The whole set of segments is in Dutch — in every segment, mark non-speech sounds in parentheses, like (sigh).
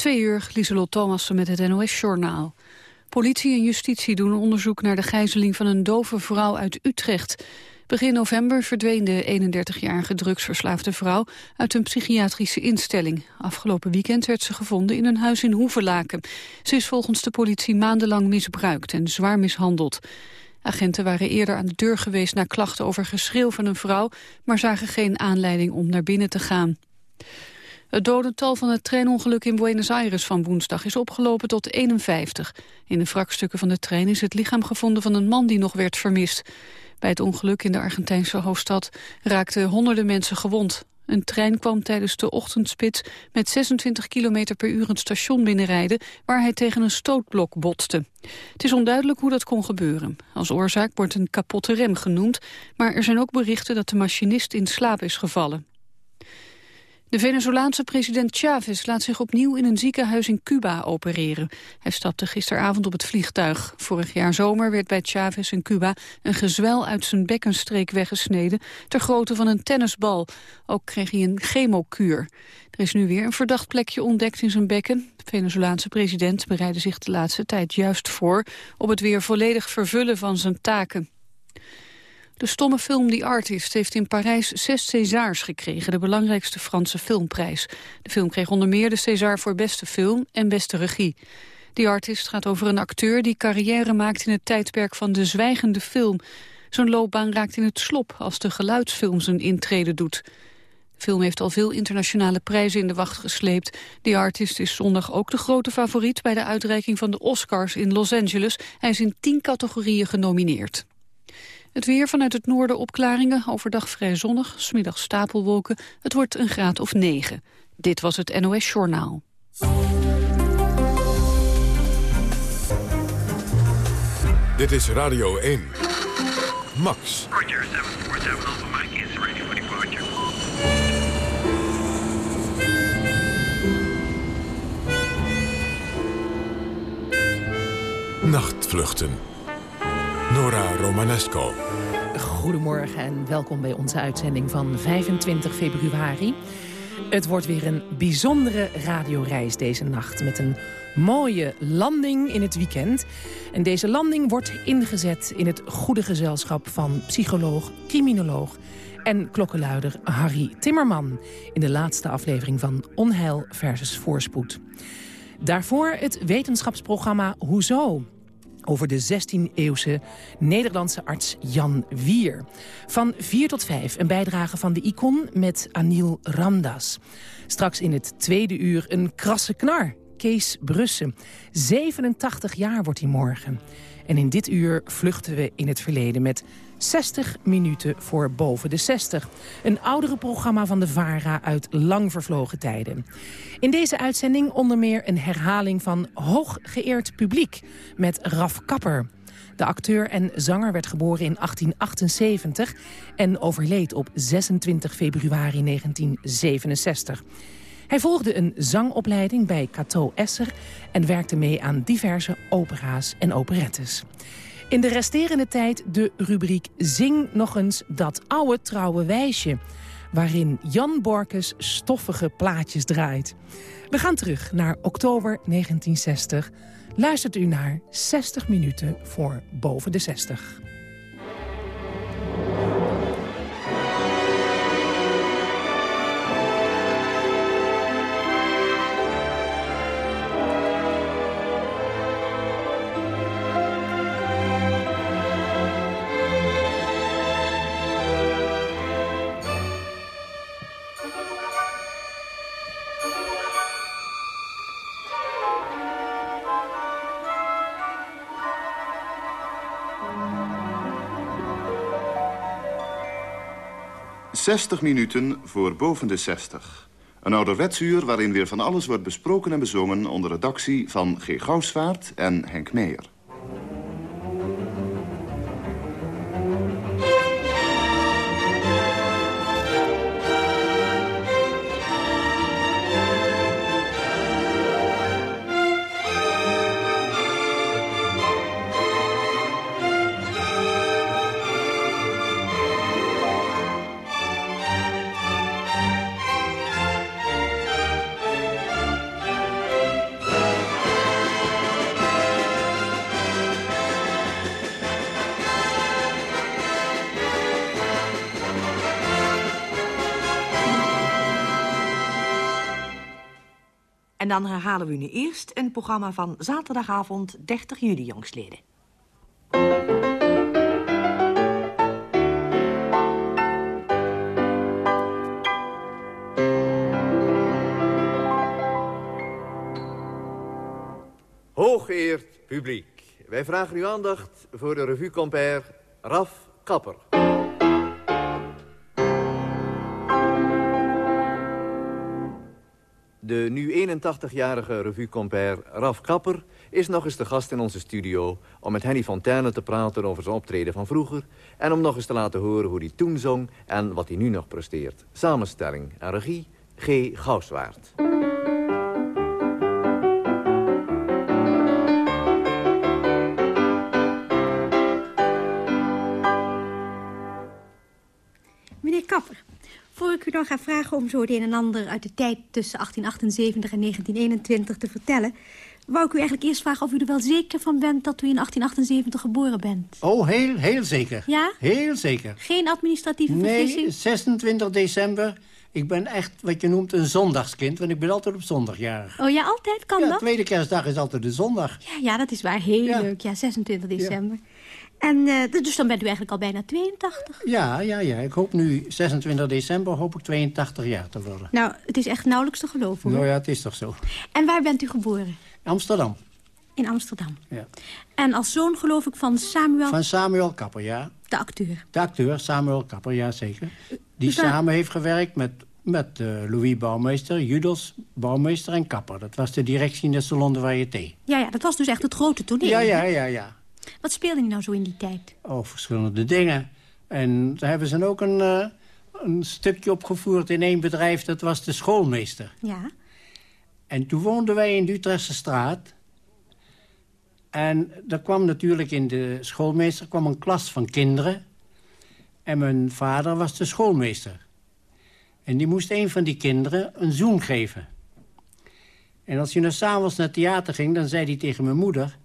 Twee uur, Lieselot Thomassen met het NOS-journaal. Politie en justitie doen onderzoek naar de gijzeling van een dove vrouw uit Utrecht. Begin november verdween de 31-jarige drugsverslaafde vrouw uit een psychiatrische instelling. Afgelopen weekend werd ze gevonden in een huis in Hoevelaken. Ze is volgens de politie maandenlang misbruikt en zwaar mishandeld. Agenten waren eerder aan de deur geweest naar klachten over geschreeuw van een vrouw, maar zagen geen aanleiding om naar binnen te gaan. Het dodental van het treinongeluk in Buenos Aires van woensdag is opgelopen tot 51. In de wrakstukken van de trein is het lichaam gevonden van een man die nog werd vermist. Bij het ongeluk in de Argentijnse hoofdstad raakten honderden mensen gewond. Een trein kwam tijdens de ochtendspits met 26 km per uur een station binnenrijden waar hij tegen een stootblok botste. Het is onduidelijk hoe dat kon gebeuren. Als oorzaak wordt een kapotte rem genoemd, maar er zijn ook berichten dat de machinist in slaap is gevallen. De Venezolaanse president Chavez laat zich opnieuw in een ziekenhuis in Cuba opereren. Hij stapte gisteravond op het vliegtuig. Vorig jaar zomer werd bij Chavez in Cuba een gezwel uit zijn bekkenstreek weggesneden... ter grootte van een tennisbal. Ook kreeg hij een chemokuur. Er is nu weer een verdacht plekje ontdekt in zijn bekken. De Venezolaanse president bereidde zich de laatste tijd juist voor... op het weer volledig vervullen van zijn taken. De stomme film The Artist heeft in Parijs zes Césars gekregen, de belangrijkste Franse filmprijs. De film kreeg onder meer de César voor beste film en beste regie. The Artist gaat over een acteur die carrière maakt in het tijdperk van de zwijgende film. Zijn loopbaan raakt in het slop als de geluidsfilm zijn intrede doet. De film heeft al veel internationale prijzen in de wacht gesleept. The Artist is zondag ook de grote favoriet bij de uitreiking van de Oscars in Los Angeles. Hij is in tien categorieën genomineerd. Het weer vanuit het noorden opklaringen, overdag vrij zonnig, smiddag stapelwolken. Het wordt een graad of 9. Dit was het NOS Journaal. Dit is Radio 1. Max. Roger, 747 Alpha Mike is ready for departure. Nachtvluchten. Nora Romanesco. Goedemorgen en welkom bij onze uitzending van 25 februari. Het wordt weer een bijzondere radioreis deze nacht... met een mooie landing in het weekend. En deze landing wordt ingezet in het goede gezelschap van psycholoog, criminoloog en klokkenluider Harry Timmerman... in de laatste aflevering van Onheil versus Voorspoed. Daarvoor het wetenschapsprogramma Hoezo over de 16e-eeuwse Nederlandse arts Jan Wier. Van 4 tot 5 een bijdrage van de icon met Anil Ramdas. Straks in het tweede uur een krasse knar, Kees Brussen. 87 jaar wordt hij morgen. En in dit uur vluchten we in het verleden met 60 minuten voor boven de 60. Een oudere programma van de VARA uit lang vervlogen tijden. In deze uitzending onder meer een herhaling van Hooggeëerd Publiek met Raf Kapper. De acteur en zanger werd geboren in 1878 en overleed op 26 februari 1967. Hij volgde een zangopleiding bij Cato Esser en werkte mee aan diverse opera's en operettes. In de resterende tijd de rubriek Zing nog eens dat oude trouwe wijsje... waarin Jan Borkes stoffige plaatjes draait. We gaan terug naar oktober 1960. Luistert u naar 60 minuten voor boven de 60. 60 minuten voor boven de 60. Een ouderwetsuur waarin weer van alles wordt besproken en bezongen... onder redactie van G. Gouwsvaart en Henk Meijer. Dan herhalen we nu eerst een programma van zaterdagavond 30 juli jongstleden. Hooggeëerd publiek, wij vragen uw aandacht voor de revue Raf Kapper. De nu 81-jarige revue Raf Kapper is nog eens de gast in onze studio... om met Henny Fontaine te praten over zijn optreden van vroeger... en om nog eens te laten horen hoe hij toen zong en wat hij nu nog presteert. Samenstelling en regie G. Gauswaard. Meneer Kapper, voor ik u dan ga vragen om zo het een en ander uit de tijd tussen 1878 en 1921 te vertellen... wou ik u eigenlijk eerst vragen of u er wel zeker van bent dat u in 1878 geboren bent. Oh, heel, heel zeker. Ja? Heel zeker. Geen administratieve vergissing? Nee, 26 december. Ik ben echt wat je noemt een zondagskind, want ik ben altijd op zondag jarig. Oh ja, altijd? Kan ja, dat? tweede kerstdag is altijd de zondag. Ja, ja dat is waar. Heel Ja. leuk. Ja, 26 december. En eh, dus dan bent u eigenlijk al bijna 82. Ja, ja, ja. Ik hoop nu 26 december hoop ik 82 jaar te worden. Nou, het is echt nauwelijks te geloven. hoor. Nou ja, het is toch zo. En waar bent u geboren? Amsterdam. In Amsterdam. Ja. En als zoon geloof ik van Samuel, Van Samuel Kapper, ja. de acteur. De acteur Samuel Kapper, ja zeker. Die Dus samen heeft gewerkt met, met eh, Louis Bouwmeester, Judels Bouwmeester en Kapper. Dat was de directie in de Salon de Variété. Ja, ja, dat was dus echt het grote toneel. Ja, ja, ja, ja. Wat speelde hij nou zo in die tijd? Oh, verschillende dingen. En daar hebben ze ook een, eh, een stukje opgevoerd in één bedrijf. Dat was de schoolmeester. Ja. En toen woonden wij in de Utrechtse straat. En er kwam natuurlijk in de schoolmeester kwam een klas van kinderen. En mijn vader was de schoolmeester. En die moest een van die kinderen een zoen geven. En als hij nou s'avonds naar het theater ging, dan zei hij tegen mijn moeder...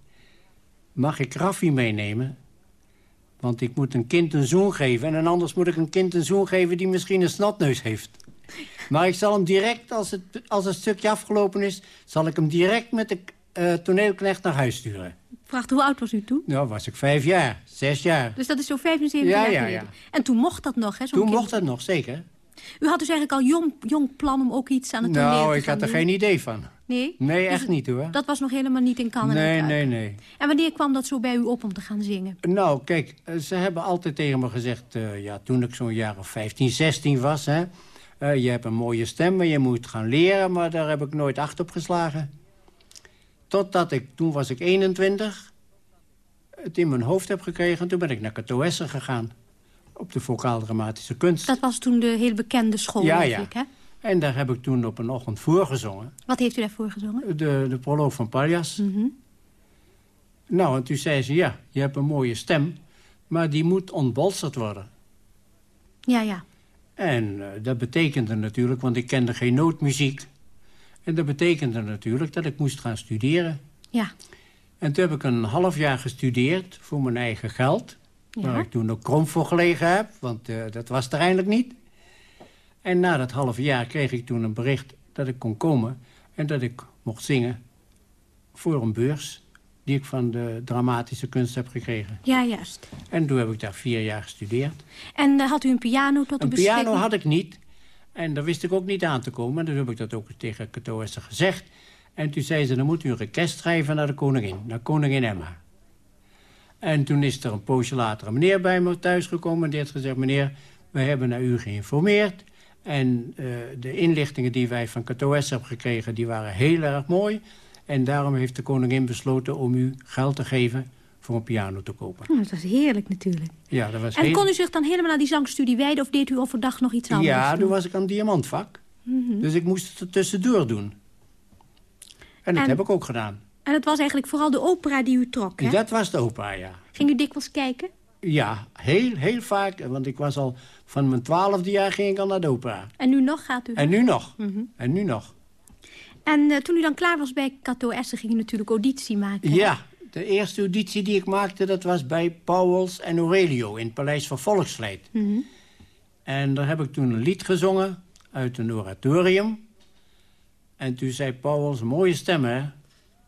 mag ik Raffi meenemen? Want ik moet een kind een zoen geven... en anders moet ik een kind een zoen geven die misschien een snotneus heeft. Maar ik zal hem direct, als het, als het stukje afgelopen is... zal ik hem direct met de eh, toneelknecht naar huis sturen. Vraagt, hoe oud was u toen? Nou, was ik vijf jaar, zes jaar. Dus dat is zo 75 Ja, jaar ja, geleden. ja. En toen mocht dat nog, hè? zo'n Toen kind. mocht dat nog, zeker. U had dus eigenlijk al jong, jong plan om ook iets aan het toneel Nou, te ik gaan had er doen? geen idee van. Nee? Nee, Dus echt niet hoor. Dat was nog helemaal niet in kan en Nee, nee, nee. En wanneer kwam dat zo bij u op om te gaan zingen? Nou, kijk, eh, ze hebben altijd tegen me gezegd... eh, ja, toen ik zo'n jaar of 15, 16 was... Hè, eh, je hebt een mooie stem en je moet gaan leren... maar daar heb ik nooit acht op geslagen. Totdat ik, toen was ik 21... het in mijn hoofd heb gekregen... en toen ben ik naar Cato Essen gegaan. Op de vocaal-dramatische kunst. Dat was toen de heel bekende school, Ja, ja. ik, hè? En daar heb ik toen op een ochtend voorgezongen. Wat heeft u daarvoor gezongen? De, de proloog van Paljas. Mhm. Nou, en toen zei ze, ja, je hebt een mooie stem... maar die moet ontbolsterd worden. Ja, ja. En eh, dat betekende natuurlijk, want ik kende geen nootmuziek... en dat betekende natuurlijk dat ik moest gaan studeren. Ja. En toen heb ik een half jaar gestudeerd voor mijn eigen geld... Ja. waar ik toen ook krom voor gelegen heb, want eh, dat was er eindelijk niet. En na dat half jaar kreeg ik toen een bericht dat ik kon komen... en dat ik mocht zingen voor een beurs die ik van de dramatische kunst heb gekregen. Ja, juist. En toen heb ik daar vier jaar gestudeerd. En eh, had u een piano tot Een uw beschikking? piano had ik niet. En daar wist ik ook niet aan te komen. En dus heb ik dat ook tegen Cato gezegd. En toen zei ze, dan moet u een request schrijven naar de koningin. Naar koningin Emma. En toen is er een poosje later een meneer bij me thuisgekomen. En die heeft gezegd, meneer, we hebben naar u geïnformeerd. En eh, de inlichtingen die wij van Esther hebben gekregen, die waren heel erg mooi. En daarom heeft de koningin besloten om u geld te geven voor een piano te kopen. Hm, dat was heerlijk natuurlijk. Ja, dat was En heel... kon u zich dan helemaal aan die zangstudie wijden... of deed u overdag nog iets anders? Ja, toen was ik aan het diamantvak. Mhm. Dus ik moest het er tussendoor doen. En dat En- heb ik ook gedaan. En het was eigenlijk vooral de opera die u trok, hè? Dat was de opera, ja. Ging u dikwijls kijken? Ja, heel, heel vaak. Want ik was al van mijn twaalfde jaar ging ik al naar de opera. En nu nog gaat u? En nu nog. Mhm. En nu nog. En eh, toen u dan klaar was bij Cato Essen... ging u natuurlijk auditie maken. hè? Ja, de eerste auditie die ik maakte... dat was bij Pauwels en Aurelio in het Paleis van Volksvlijt. Mhm. En daar heb ik toen een lied gezongen uit een oratorium. En toen zei Pauwels, mooie stem, hè,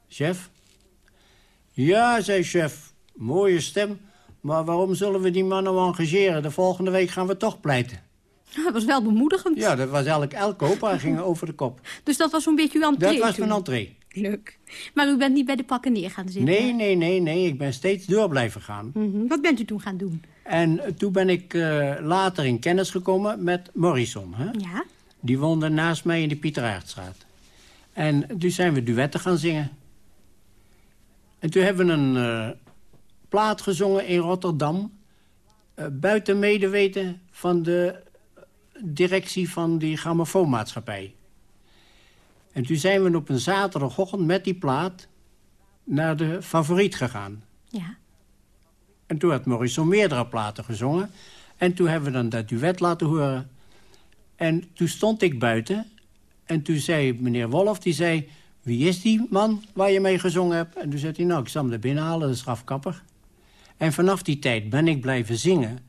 chef? Ja, zei chef, mooie stem. Maar waarom zullen we die man nou engageren? De volgende week gaan we toch pleiten. (laughs) Dat was wel bemoedigend. Ja, dat was eigenlijk elke opera ging (laughs) over de kop. Dus dat was zo'n beetje uw entree Dat was toen? mijn entree. Leuk. Maar u bent niet bij de pakken neer gaan zitten? Nee, nee, nee, nee. Ik ben steeds door blijven gaan. Mhm. Wat bent u toen gaan doen? En eh, toen ben ik eh, later in kennis gekomen met Morrison. Hè? Ja? Die woonde naast mij in de Pieteraardstraat. En toen zijn we duetten gaan zingen. En toen hebben we een eh, plaat gezongen in Rotterdam. eh, buiten medeweten van de directie van die grammofoonmaatschappij. En toen zijn we op een zaterdagochtend met die plaat naar de favoriet gegaan. Ja. En toen had Morrison meerdere platen gezongen. En toen hebben we dan dat duet laten horen. En toen stond ik buiten. En toen zei meneer Wolf, die zei... Wie is die man waar je mee gezongen hebt? En toen zei hij, nou, ik zal hem er binnenhalen, dat is Raf Kapper. En vanaf die tijd ben ik blijven zingen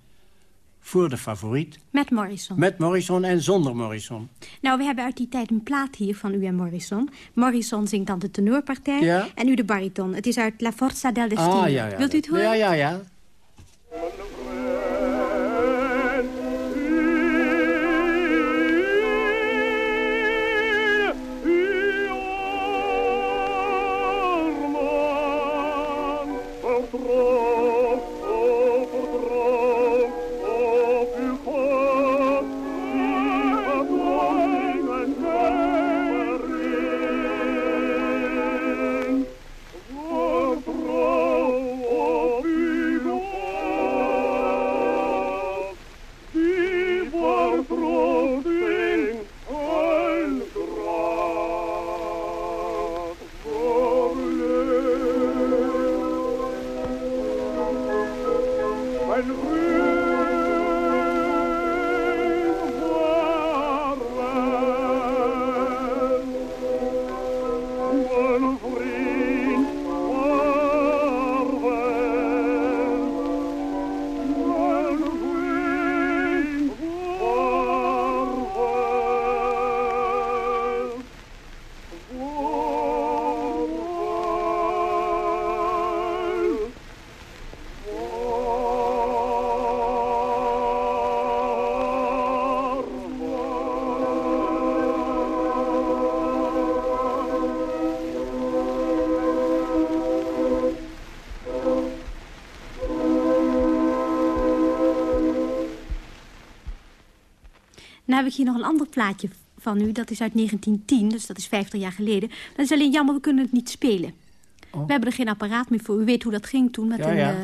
voor de favoriet. Met Morrison. Met Morrison en zonder Morrison. Nou, we hebben uit die tijd een plaat hier van u en Morrison. Morrison zingt dan de tenorpartij Ja. en u de bariton. Het is uit La Forza del Destino. Ah, ja, ja. Wilt u het horen? Ja, ja, ja. Nou heb ik hier nog een ander plaatje van u. Dat is uit 1910, dus dat is 50 jaar geleden. Dat is alleen jammer, we kunnen het niet spelen. We hebben er geen apparaat meer voor. U weet hoe dat ging toen met Ja, een, ja. eh,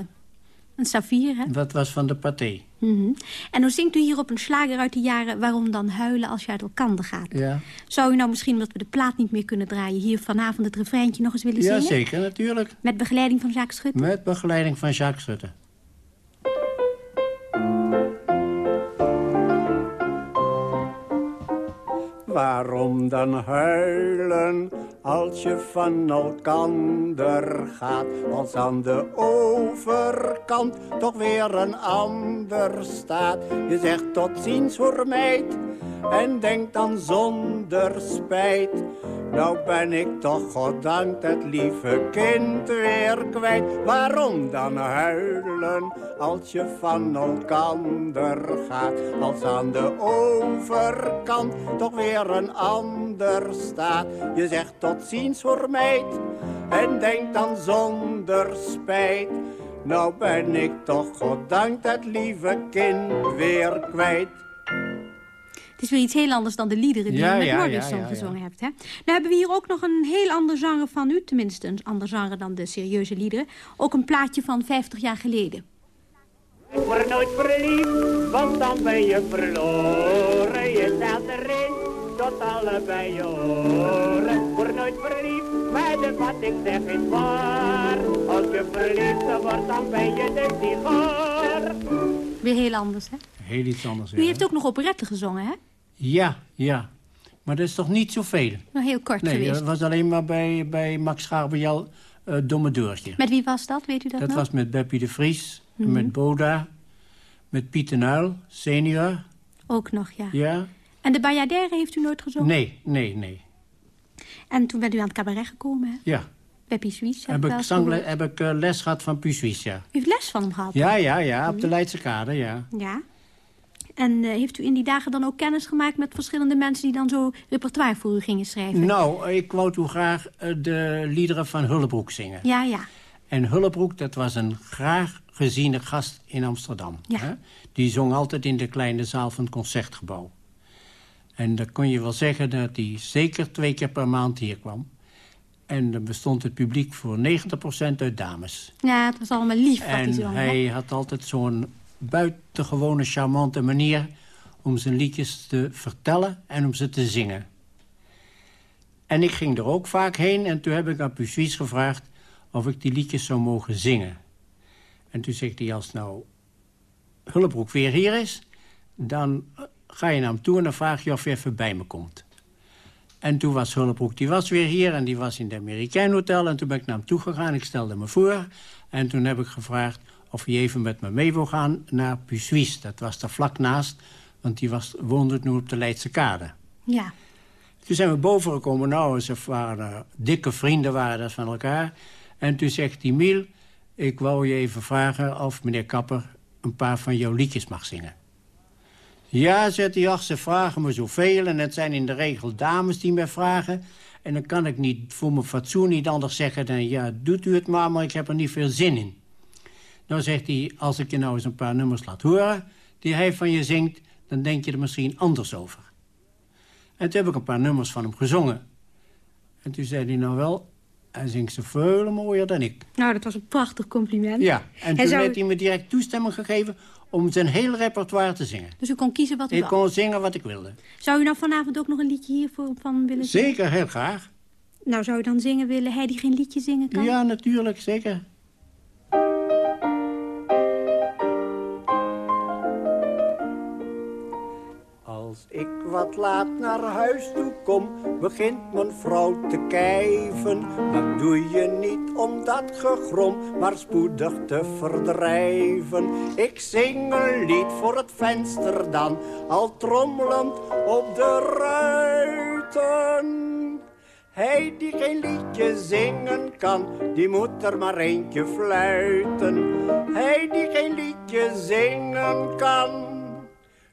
een saffier, hè? Dat was van de paté. Mhm. En dan zingt u hier op een slager uit de jaren... waarom dan huilen als je uit elkaar gaat. Ja, Zou u nou misschien, omdat we de plaat niet meer kunnen draaien... hier vanavond het refreintje nog eens willen ja zingen? zeker, natuurlijk. Met begeleiding van Jacques Schutte? Met begeleiding van Jacques Schutte. Waarom dan huilen als je van elkander gaat? Als aan de overkant toch weer een ander staat. Je zegt tot ziens voor meid en denkt dan zonder spijt. Nou ben ik toch goddank het lieve kind weer kwijt. Waarom dan huilen als je van elkander gaat? Als aan de overkant toch weer een ander staat. Je zegt tot ziens voor meid en denkt dan zonder spijt. Nou ben ik toch goddank het lieve kind weer kwijt. Het is weer iets heel anders dan de liederen die Ja, u met ja, Morrison ja, ja, ja. gezongen hebt. Hè? Nou hebben we hier ook nog een heel ander genre van u. Tenminste, een ander genre dan de serieuze liederen. Ook een plaatje van 50 jaar geleden. Word nooit verliefd, want dan ben je verloren. Je staat erin tot allebei je oren. Word nooit verliefd, maar de wat ik zeg is waar. Als je verliefd wordt, dan ben je de sigaar. Weer heel anders, hè? Heel iets anders. U heeft ook nog operetten gezongen, hè? Ja, ja. Maar dat is toch niet zoveel? Nou, heel kort Nee, geweest. dat was alleen maar bij, bij Max Garbejal uh, Domme Deurtje. Met wie was dat, weet u dat, Dat nog? was met Beppie de Vries, Mhm. met Boda, met Pieter Nuil, senior. Ook nog, ja. Ja? En de Bayadère heeft u nooit gezongen? Nee, nee, nee. En toen bent u aan het cabaret gekomen, hè? Ja. Bij Piet Suisse, Heb ik, eens zangle- gehoord. heb ik eh, les gehad van Pusuis, ja. U heeft les van hem gehad? Ja, ja, ja, op de Leidse Kade, ja. Ja. En eh, heeft u in die dagen dan ook kennis gemaakt met verschillende mensen... die dan zo repertoire voor u gingen schrijven? Nou, ik wou toen graag eh, de liederen van Hullebroek zingen. Ja, ja. En Hullebroek, dat was een graag geziene gast in Amsterdam. Ja. Hè? Die zong altijd in de kleine zaal van het Concertgebouw. En dan kon je wel zeggen dat hij zeker twee keer per maand hier kwam. En dan bestond het publiek voor 90% uit dames. Ja, het was allemaal lief wat hij En zong, hè? hij had altijd zo'n buitengewone charmante manier... om zijn liedjes te vertellen en om ze te zingen. En ik ging er ook vaak heen en toen heb ik aan Pusuis gevraagd... of ik die liedjes zou mogen zingen. En toen zegt hij, als nou Hullebroek weer hier is... dan ga je naar hem toe en dan vraag je of hij even bij me komt. En toen was Hullebroek, die was weer hier en die was in het Amerikaan Hotel. En toen ben ik naar hem toe gegaan, ik stelde me voor. En toen heb ik gevraagd of hij even met me mee wil gaan naar Pusuis. Dat was daar vlak naast, want die was, woonde nu op de Leidse Kade. Ja. Toen zijn we boven gekomen, nou, ze waren dikke vrienden waren dat van elkaar. En toen zegt Miel, ik wou je even vragen of meneer Kapper een paar van jouw liedjes mag zingen. Ja, zegt hij, ach, ze vragen me zoveel en het zijn in de regel dames die mij vragen. En dan kan ik niet voor mijn fatsoen niet anders zeggen dan, ja, doet u het maar, maar ik heb er niet veel zin in. Nou zegt hij, als ik je nou eens een paar nummers laat horen die hij van je zingt, dan denk je er misschien anders over. En toen heb ik een paar nummers van hem gezongen. En toen zei hij nou wel, hij zingt ze veel mooier dan ik. Nou, dat was een prachtig compliment. Ja, en Hij toen zou- heeft hij me direct toestemming gegeven om zijn hele repertoire te zingen. Dus u kon kiezen wat u Ik wou. kon zingen wat ik wilde. Zou u nou vanavond ook nog een liedje hiervoor van willen zingen? Zeker, heel graag. Nou, zou u dan zingen willen, hij die geen liedje zingen kan? Ja, natuurlijk, zeker. Als ik wat laat naar huis toe kom, begint mijn vrouw te kijven. Dat doe je niet om dat gegrom, maar spoedig te verdrijven. Ik zing een lied voor het venster dan, al trommelend op de ruiten. Hij die geen liedje zingen kan, die moet er maar eentje fluiten. Hij die geen liedje zingen kan,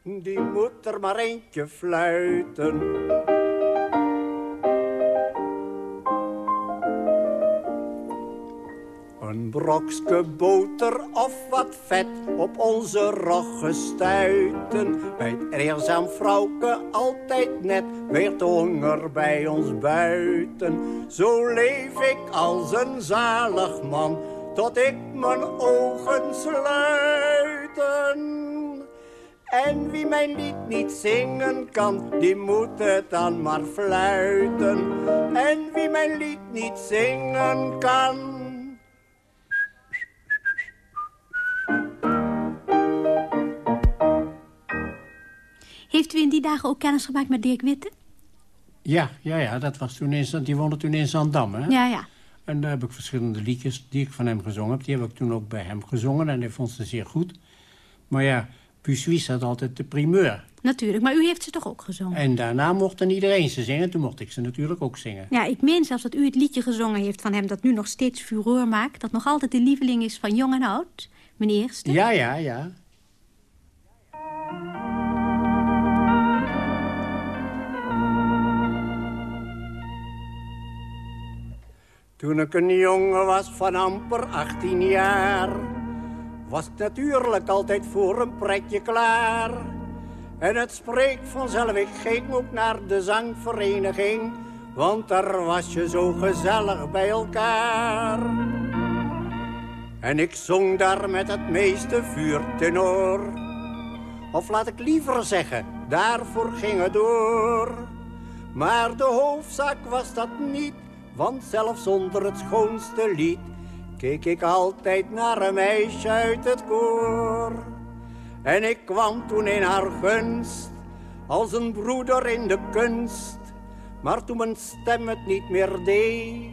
die moet er maar eentje fluiten. Een brokske boter of wat vet op onze roggen stuiten. Bij het eerzaam vrouwke altijd net, weer de honger bij ons buiten. Zo leef ik als een zalig man, tot ik mijn ogen sluiten. En wie mijn lied niet zingen kan, die moet het dan maar fluiten. En wie mijn lied niet zingen kan... Heeft u in die dagen ook kennis gemaakt met Dirk Witte? Ja, ja, ja, dat was toen in, Zand- die woonde toen in Zandam, hè? Ja, ja. En daar heb ik verschillende liedjes die ik van hem gezongen heb. Die heb ik toen ook bij hem gezongen en hij vond ze zeer goed. Maar ja, Pusuis had altijd de primeur. Natuurlijk, maar u heeft ze toch ook gezongen? En daarna mocht dan iedereen ze zingen. Toen mocht ik ze natuurlijk ook zingen. Ja, ik meen zelfs dat u het liedje gezongen heeft van hem... dat nu nog steeds furore maakt. Dat nog altijd de lieveling is van jong en oud. Mijn eerste. Ja, ja, ja. Toen ik een jongen was van amper 18 jaar, was natuurlijk altijd voor een pretje klaar. En het spreekt vanzelf, ik ging ook naar de zangvereniging, want daar was je zo gezellig bij elkaar. En ik zong daar met het meeste vuur tenor. Of laat ik liever zeggen, daarvoor ging het door. Maar de hoofdzaak was dat niet, want zelfs zonder het schoonste lied keek ik altijd naar een meisje uit het koor. En ik kwam toen in haar gunst, als een broeder in de kunst. Maar toen mijn stem het niet meer deed,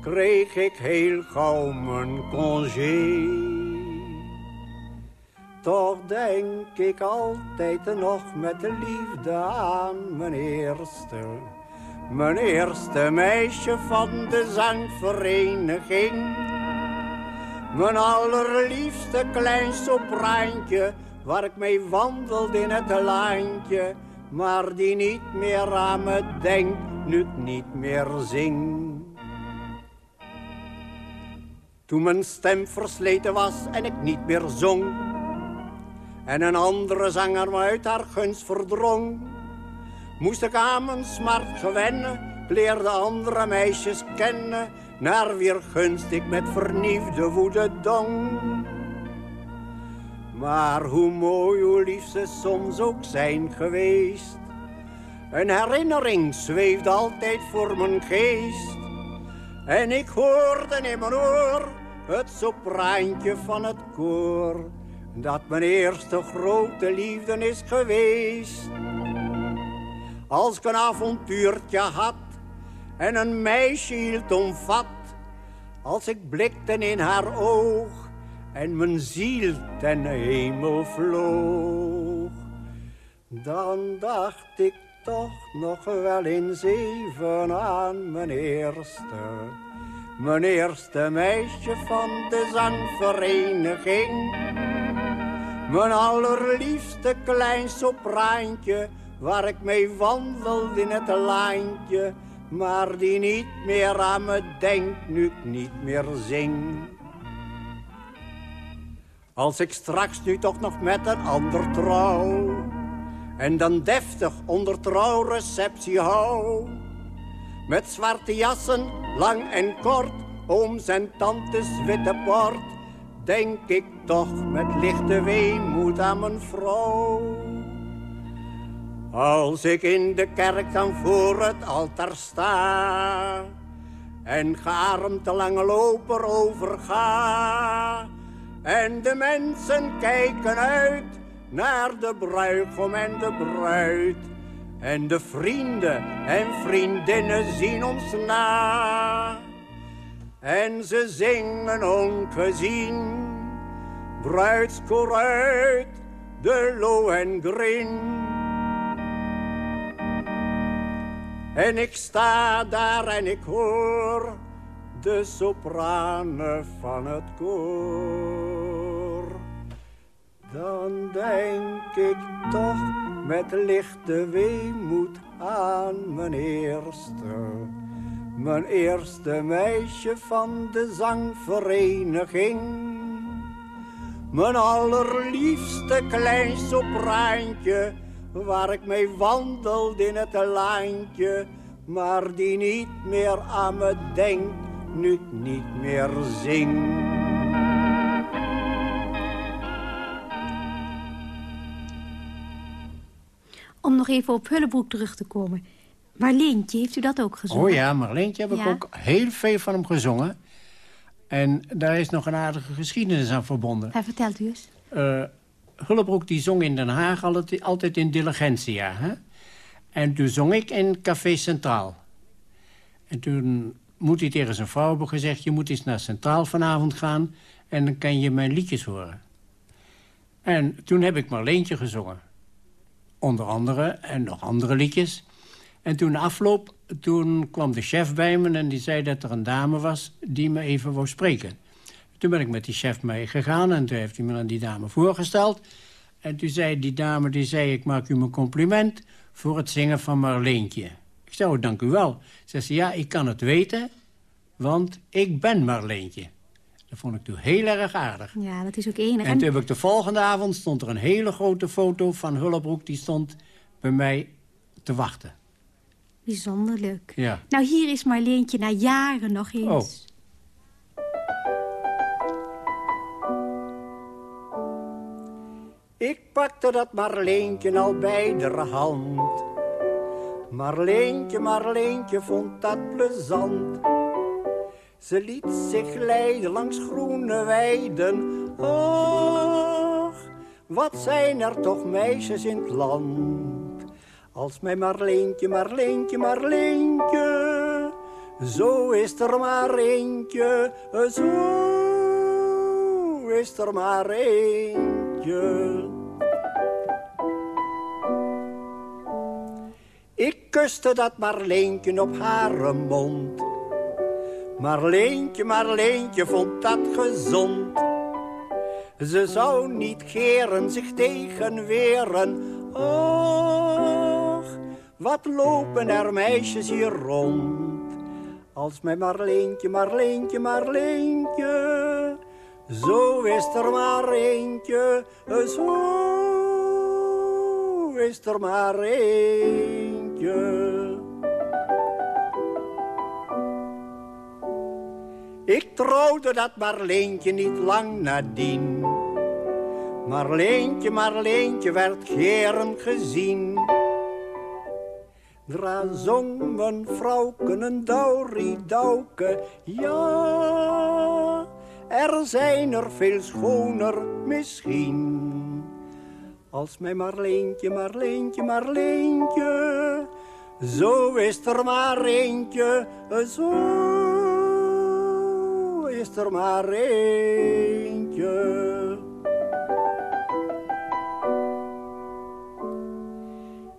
kreeg ik heel gauw mijn congé. Toch denk ik altijd nog met de liefde aan mijn eerste. Mijn eerste meisje van de zangvereniging. Mijn allerliefste klein sopraantje, waar ik mee wandelde in het landje. Maar die niet meer aan me denkt, nu ik niet meer zing. Toen mijn stem versleten was en ik niet meer zong. En een andere zanger me uit haar gunst verdrong. Moest ik aan mijn smart gewennen, leerde andere meisjes kennen. Naar wier gunst ik met vernieuwde woede dong. Maar hoe mooi, hoe lief ze soms ook zijn geweest. Een herinnering zweeft altijd voor mijn geest. En ik hoorde in mijn oor het sopraantje van het koor. Dat mijn eerste grote liefde is geweest. Als ik een avontuurtje had en een meisje hield omvat. Als ik blikte in haar oog en mijn ziel ten hemel vloog. Dan dacht ik toch nog wel in zeven aan mijn eerste. Mijn eerste meisje van de zangvereniging. Mijn allerliefste klein sopraantje, waar ik mee wandelde in het laantje. Maar die niet meer aan me denkt, nu ik niet meer zing. Als ik straks nu toch nog met een ander trouw en dan deftig onder trouwreceptie hou. Met zwarte jassen, lang en kort, ooms en tantes witte port. Denk ik toch met lichte weemoed aan mijn vrouw. Als ik in de kerk dan voor het altaar sta. En gearmd de lange loper overga. En de mensen kijken uit naar de bruigom en de bruid. En de vrienden en vriendinnen zien ons na. En ze zingen ongezien, bruidskoor uit de Lohengrin. En ik sta daar en ik hoor de sopranen van het koor. Dan denk ik toch met lichte weemoed aan mijn eerste. Mijn eerste meisje van de zangvereniging. Mijn allerliefste klein sopraantje, waar ik mee wandelde in het laantje. Maar die niet meer aan me denkt, nu niet meer zing. Om nog even op Hullebroek terug te komen. Marleentje, heeft u dat ook gezongen? Oh ja, Marleentje heb ik ook heel veel van hem gezongen. En daar is nog een aardige geschiedenis aan verbonden. Ja, vertelt u eens. Eh Hullebroek die zong in Den Haag altijd, in Diligentia. Hè? En toen zong ik in Café Centraal. En toen moet hij tegen zijn vrouw hebben gezegd... je moet eens naar Centraal vanavond gaan... en dan kan je mijn liedjes horen. En toen heb ik Marleentje gezongen. Onder andere, en nog andere liedjes. En toen afloop, toen kwam de chef bij me... en die zei dat er een dame was die me even wou spreken. Toen ben ik met die chef meegegaan en toen heeft hij me aan die dame voorgesteld. En toen zei die dame, die zei, ik maak u mijn compliment voor het zingen van Marleentje. Ik zei, oh, dank u wel. Ze zei, ja, ik kan het weten, want ik ben Marleentje. Dat vond ik toen heel erg aardig. Ja, dat is ook enig. En toen heb ik de volgende avond, stond er een hele grote foto van Hullebroek... die stond bij mij te wachten. Bijzonder leuk. Ja. Nou, hier is Marleentje na jaren nog eens. Oh. Ik pakte dat Marleentje al bij de hand. Marleentje, Marleentje vond dat plezant. Ze liet zich leiden langs groene weiden. Ach, wat zijn er toch meisjes in het land. Als mijn Marleentje, Marleentje, Marleentje. Zo is er maar eentje, zo is er maar eentje. Ik kuste dat Marleentje op haar mond. Marleentje, Marleentje vond dat gezond. Ze zou niet geren, zich tegenweren. Och, wat lopen er meisjes hier rond. Als mijn Marleentje, Marleentje, Marleentje. Zo is er maar eentje, zo is er maar eentje. Ik trouwde dat Marleentje niet lang nadien. Marleentje, Marleentje werd geren gezien. Dra zong mijn vrouwken een ja, er zijn er veel schoner misschien. Als mijn Marleentje, Marleentje, Marleentje, zo is er maar eentje, zo is er maar eentje.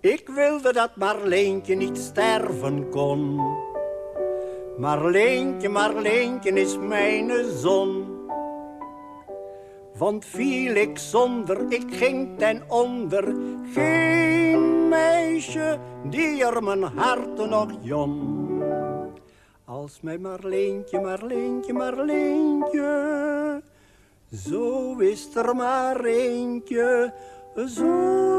Ik wilde dat Marleentje niet sterven kon. Marleentje, Marleentje is mijn zon. Want viel ik zonder, ik ging ten onder. Geen meisje die er mijn hart nog jong. Als mijn Marleentje, Marleentje, Marleentje. Zo is er maar eentje, zo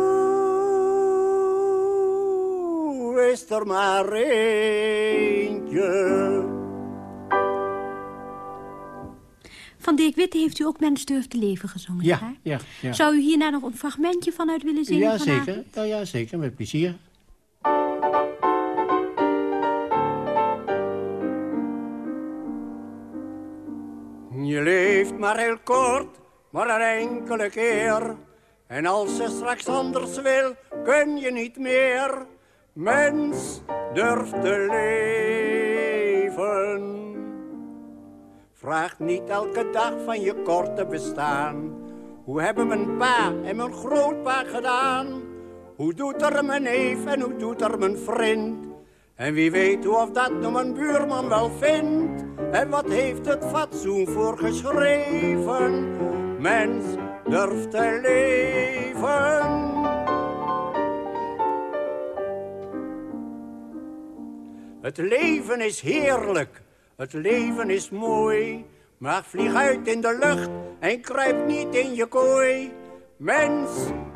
is er maar eentje. Van Dirk Witte heeft u ook Mens durft te leven gezongen, Ja, hè? ja, ja. Zou u hier nou nog een fragmentje vanuit willen zingen Ja, vanavond? zeker. Ja, ja, zeker. Met plezier. Je leeft maar heel kort, maar een enkele keer. En als je straks anders wil, kun je niet meer. Mens durft te leven. Vraag niet elke dag van je korte bestaan. Hoe hebben mijn pa en mijn grootpa gedaan? Hoe doet er mijn neef en hoe doet er mijn vriend? En wie weet hoe of dat nou mijn buurman wel vindt? En wat heeft het fatsoen voor geschreven? Mens durft te leven. Het leven is heerlijk, het leven is mooi. Maar vlieg uit in de lucht en kruip niet in je kooi. Mens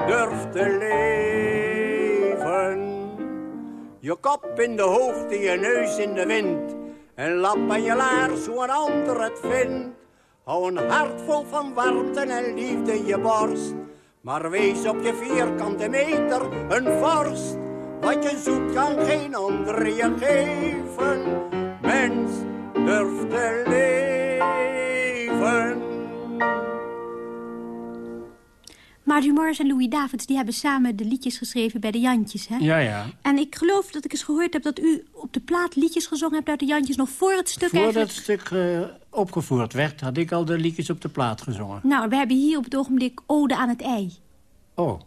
durft te leven. Je kop in de hoogte, je neus in de wind. En lap aan je laars hoe een ander het vindt. Hou een hart vol van warmte en liefde in je borst. Maar wees op je vierkante meter een vorst. Wat je zoekt kan geen ander je geven. Mens durft te leven. Maar Dumars en Louis Davids die hebben samen de liedjes geschreven bij de Jantjes, hè? Ja, ja. En ik geloof dat ik eens gehoord heb dat u op de plaat liedjes gezongen hebt uit de Jantjes... nog voor het stuk Voordat eigenlijk... het stuk eh, opgevoerd werd, had ik al de liedjes op de plaat gezongen. Nou, we hebben hier op het ogenblik Ode aan het ei. Oh.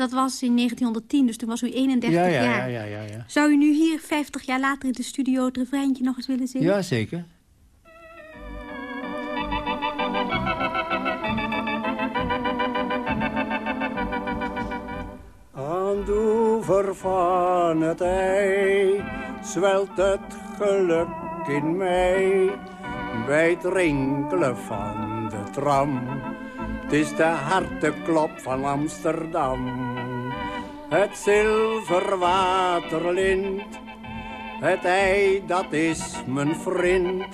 Dat was in 1910, dus toen was u 31 Ja, ja, jaar. ja, ja, ja, ja. Zou u nu hier 50 jaar later in de studio het refreintje nog eens willen zingen? Ja, zeker. Aan de oever van het ei zwelt het geluk in mij. Bij het rinkelen van de tram, het is de harteklop van Amsterdam. Het zilverwaterlint, het ei dat is mijn vriend.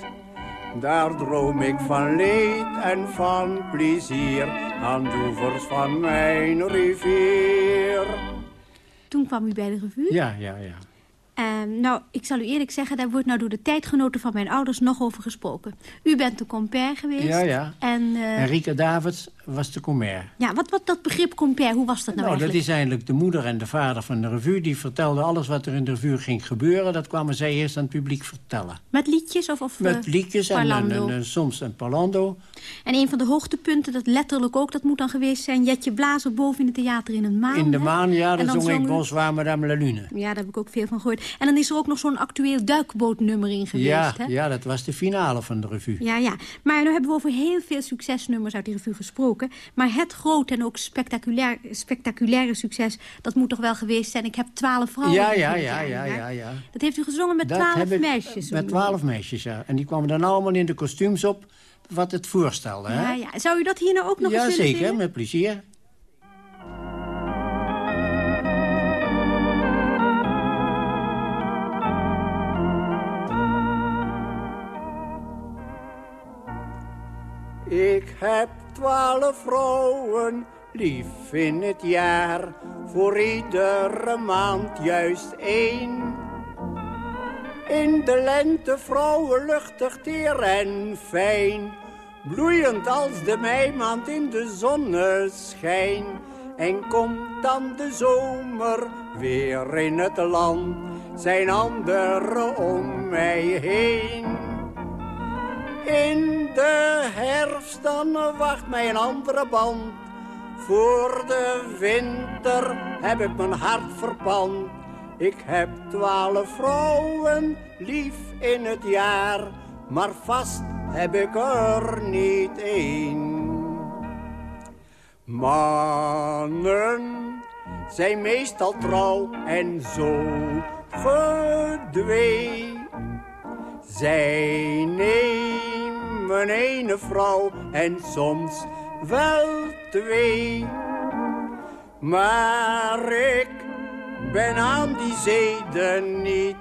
Daar droom ik van leed en van plezier aan de oevers van mijn rivier. Toen kwam u bij de revue? Ja, ja, ja. Ehm, nou, ik zal u eerlijk zeggen, daar wordt nou door de tijdgenoten van mijn ouders nog over gesproken. U bent de compère geweest. Ja, ja. En, En Rika Davids was de compère. ja, wat, wat dat begrip compère, hoe was dat nou, Nou, dat eigenlijk? is eigenlijk de moeder en de vader van de revue. Die vertelden alles wat er in de revue ging gebeuren. Dat kwamen zij eerst aan het publiek vertellen. Met liedjes of, of Met eh, liedjes en, en, en- en soms een parlando. En een van de hoogtepunten, dat letterlijk ook, dat moet dan geweest zijn... Jetje Blazer boven in het theater in een maan. In de hè? maan, ja, dan dan zong ik u- Bonsoir Madame la Lune. Ja, daar heb ik ook veel van gehoord. En dan is er ook nog zo'n actueel duikbootnummer in geweest, Ja, hè? ja, dat was de finale van de revue. Ja, ja. Maar nu hebben we over heel veel succesnummers uit die revue gesproken. Maar het grote en ook spectaculair, spectaculaire succes... dat moet toch wel geweest zijn. Ik heb twaalf vrouwen. Ja, ja, ja, ja, ja, ja. Dat heeft u gezongen met Dat twaalf heb ik meisjes. Met twaalf meisjes, ja. En die kwamen dan allemaal in de kostuums op wat het voorstelde, hè? Ja, ja. Zou u dat hier nou ook nog Ja, eens willen zeker, zingen? met plezier. Ik heb twaalf vrouwen lief in het jaar, voor iedere maand juist één. In de lente vrouwen luchtig teer en fijn, bloeiend als de meimaand in de zonneschijn. En komt dan de zomer weer in het land, zijn anderen om mij heen. In de herfst dan wacht mij een andere band. Voor de winter heb ik mijn hart verpand. Ik heb twaalf vrouwen lief in het jaar, maar vast heb ik er niet één. Mannen zijn meestal trouw en zo gedwee. Zij nemen ene vrouw en soms wel twee. Maar ik ben aan die zeden niet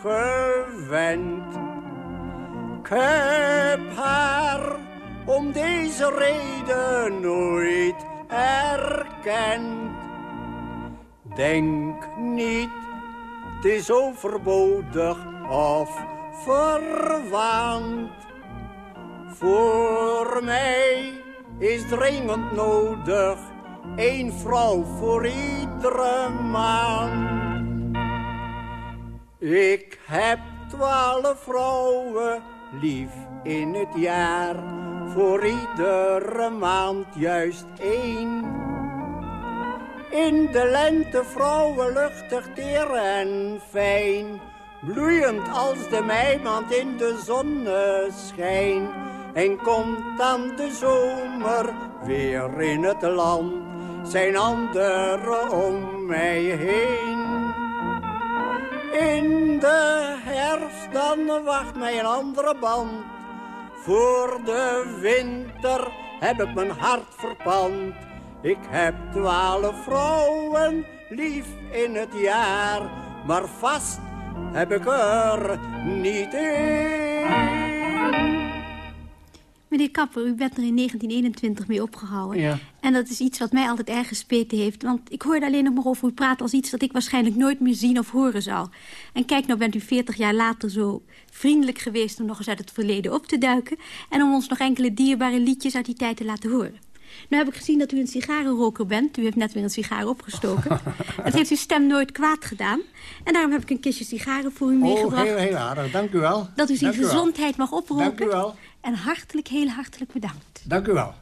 gewend. Ik heb haar om deze reden nooit erkend. Denk niet, het is overbodig of verwaand. Voor mij is dringend nodig één vrouw voor iedere maand. Ik heb twaalf vrouwen lief in het jaar, voor iedere maand juist één. In de lente vrouwen luchtig teer en fijn, bloeiend als de meimaand in de zonneschijn. En komt dan de zomer weer in het land, zijn anderen om mij heen. In de herfst dan wacht mij een andere band. Voor de winter heb ik mijn hart verpand. Ik heb twaalf vrouwen lief in het jaar, maar vast heb ik er niet één. Meneer Kapper, u bent er in 1921 mee opgehouden. Ja. En dat is iets wat mij altijd erg gespeten heeft. Want ik hoorde alleen nog maar over u praten als iets dat ik waarschijnlijk nooit meer zien of horen zou. En kijk, nou bent u 40 jaar later zo vriendelijk geweest om nog eens uit het verleden op te duiken. En om ons nog enkele dierbare liedjes uit die tijd te laten horen. Nu heb ik gezien dat u een sigarenroker bent. U heeft net weer een sigaar opgestoken. (laughs) Het heeft uw stem nooit kwaad gedaan. En daarom heb ik een kistje sigaren voor u Oh, meegebracht. heel, heel aardig. Dank u wel. Dat u zijn gezondheid mag oproken. Dank u wel. En hartelijk, heel hartelijk bedankt. Dank u wel.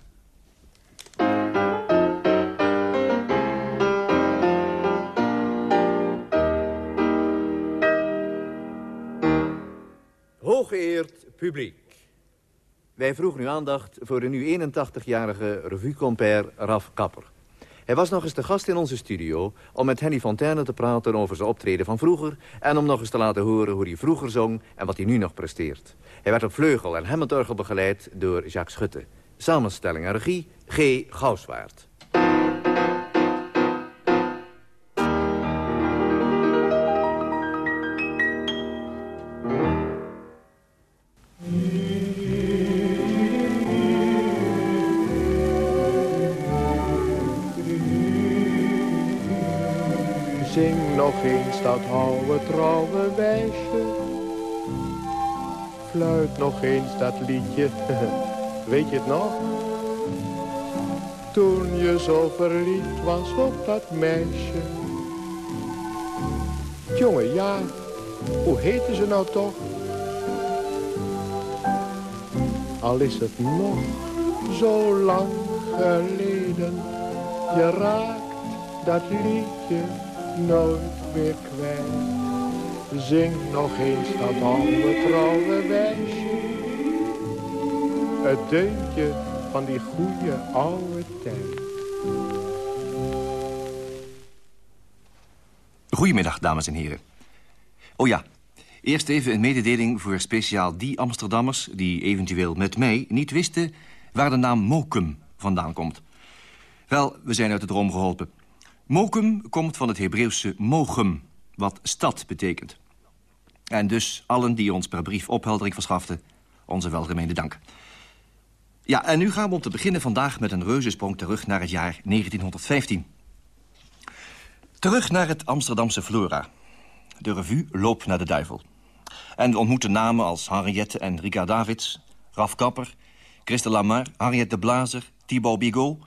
Hooggeëerd publiek. Wij vroegen uw aandacht voor de nu 81-jarige revue-compère Raf Kapper. Hij was nog eens te gast in onze studio om met Henny Fontaine te praten over zijn optreden van vroeger... en om nog eens te laten horen hoe hij vroeger zong en wat hij nu nog presteert. Hij werd op vleugel en hemmetorgel begeleid door Jacques Schutte. Samenstelling en regie G. Gauswaard. Dat oude trouwe wijsje. Fluit nog eens dat liedje, (laughs) weet je het nog? Toen je zo verliefd was op dat meisje. Jongen, ja, hoe heette ze nou toch? Al is het nog zo lang geleden. Je raakt dat liedje nooit meer kwijt. Zing nog eens dat oude trouwe wijsje. Het deuntje van die goede oude tijd. Goedemiddag, dames en heren. Oh ja, eerst even een mededeling voor speciaal die Amsterdammers... die eventueel met mij niet wisten waar de naam Mokum vandaan komt. Wel, we zijn uit de droom geholpen. Mokum komt van het Hebreeuwse mogum, wat stad betekent. En dus allen die ons per brief opheldering verschaften... onze welgemeende dank. Ja, en nu gaan we om te beginnen vandaag met een reuzensprong terug naar het jaar 1915. Terug naar het Amsterdamse Flora. De revue loopt naar de duivel. En we ontmoeten namen als Henriette en Rika Davids... Raf Kapper, Christel Lamar, Henriette de Blazer, Thibaut Bigot...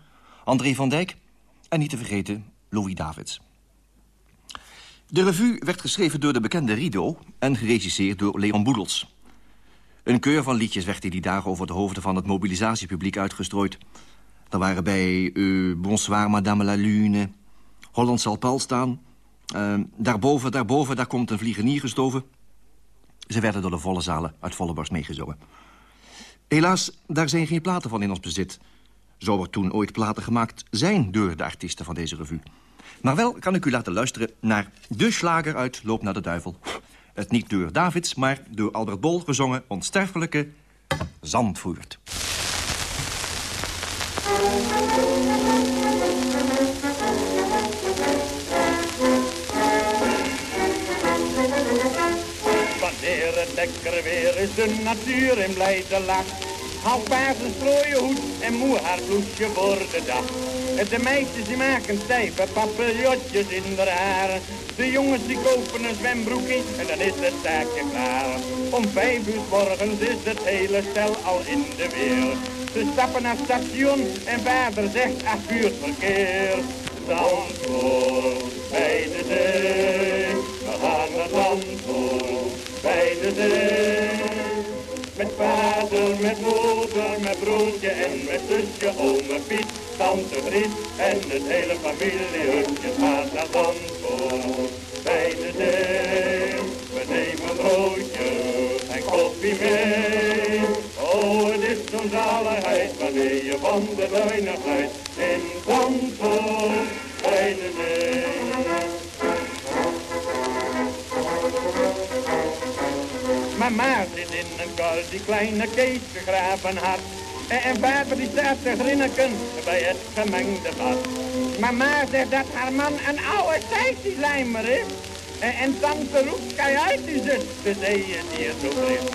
André van Dijk en niet te vergeten Louis Davids. De revue werd geschreven door de bekende Rido... en geregisseerd door Leon Boedels. Een keur van liedjes werd in die dagen over de hoofden van het mobilisatiepubliek uitgestrooid. Er waren bij uh, Bonsoir Madame la Lune, Holland zal pal staan... Uh, daarboven, daarboven, daar komt een vliegenier gestoven. Ze werden door de volle zalen uit volle borst meegezongen. Helaas, daar zijn geen platen van in ons bezit. Zou er toen ooit platen gemaakt zijn door de artiesten van deze revue. Maar wel kan ik u laten luisteren naar de slager uit Loop naar de Duivel. Het niet door Davids, maar door Albert Bol gezongen onsterfelijke Zandvoort. Wanneer het lekker weer is, de natuur in blijde lach. Haal een strooien hoed en moe haar bloesje voor de dag. De meisjes die maken stijve papillotjes in de haar. De jongens die kopen een zwembroekje en dan is het taakje klaar. Om vijf uur morgens is het hele stel al in de weer. Ze stappen naar het station en vader zegt acht uur verkeer. Zandvoort, bij de zee, we gaan naar Zandvoort, bij de zee. Met vader, met moeder, met broertje en met zusje, ome Piet, tante Griet en het hele familiehutje gaat naar Zandvoort. Bij de zee, we nemen broodje en koffie mee. Oh, het is zo'n zaligheid wanneer je van de duinigheid in Zandvoort bij de zee. Mama zit in een kuil die kleine Kees gegraven had. En vader die staat te grinniken bij het gemengde bad. Mama zegt dat haar man een oude zijtieslijmer is. En, en tante roept keihard die zus, de zee hier zo fris.